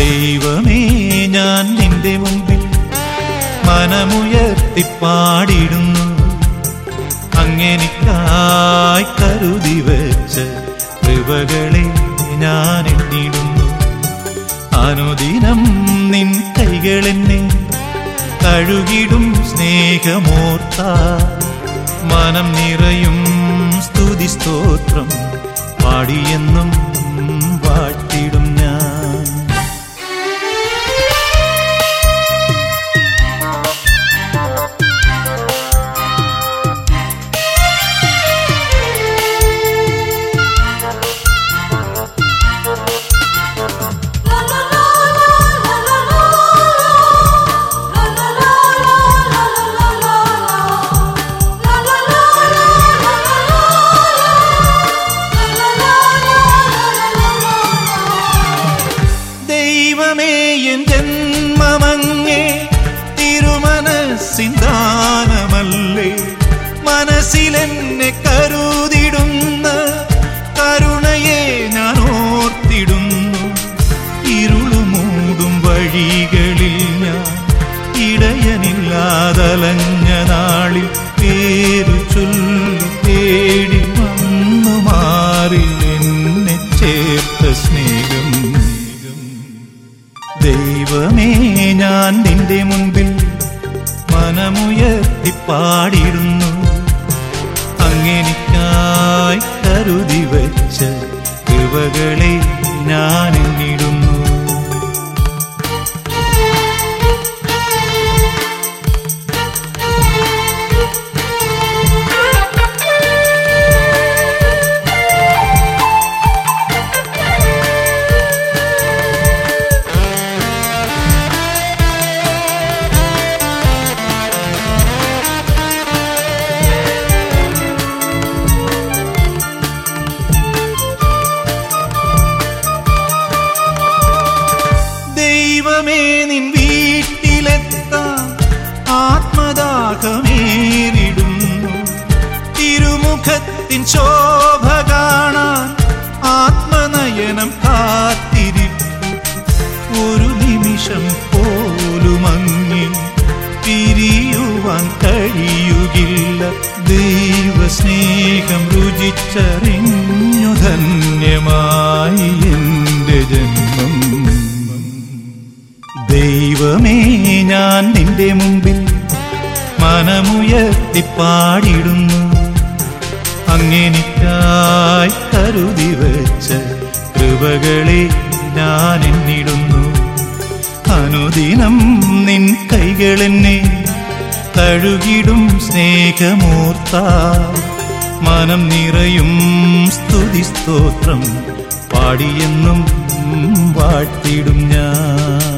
ദൈവമേ ഞാൻ നിന്റെ മുമ്പിൽ മനമുയർത്തി പാടിടുന്നു അങ്ങനിക്കായി കരുതി വെച്ച കൃപകളെ ഞാൻ എണ്ണിടുന്നു. അനുദിനം നിൻ കൈകളെന്നെ കഴുകിടും സ്നേഹമോർത്ത. മനം നിറയും സ്തുതി സ്തോത്രം പാടിയെന്നും മനസ്സിലെന്നെ കരുതിടുന്ന കരുണയെ ഞാൻ ഓർത്തിടുന്നു. ഇരുളുമൂടും വഴികളിൽ ഞാൻ ഇടയനില്ലാതലഞ്ഞ നാളിൽ പേരു ചൊല്ലി തേടി വന്നു മാറി എന്നെ ചേർത്ത സ്നേഹം. ദൈവമേ ഞാൻ നിന്റെ മുൻപിൽ മനമുയർത്തി പാടിടുന്നു. കരുതി വച്ച കൃപകളെ ഞാൻ ദൈവമേ നിൻ വീട്ടിലെത്താൻ ആത്മദാഹമേറിടുന്നു തിരുമുഖത്തിൻ ശോഭ കാണാൻ ആത്മനയനം കാത്തിരിപ്പു ഒരു നിമിഷം പോലുമങ്ങി പിരിയുവാൻ കഴിയുകില്ല. ദൈവസ്നേഹം രുചിച്ചറിഞ്ഞു ഞാൻ നിന്റെ മുമ്പിൽ മനമുയർത്തിപ്പാടിടുന്നു. അങ്ങനിക്കായി കരുതി വെച്ച കൃപകളെ ഞാൻ എന്നിടുന്നു. അനുദിനം നിൻ കൈകളെന്നെ തഴുകിടും സ്നേഹമൂർത്ത. മനം നിറയും സ്തുതി സ്തോത്രം പാടിയെന്നും വാഴ്ത്തിടും ഞാൻ.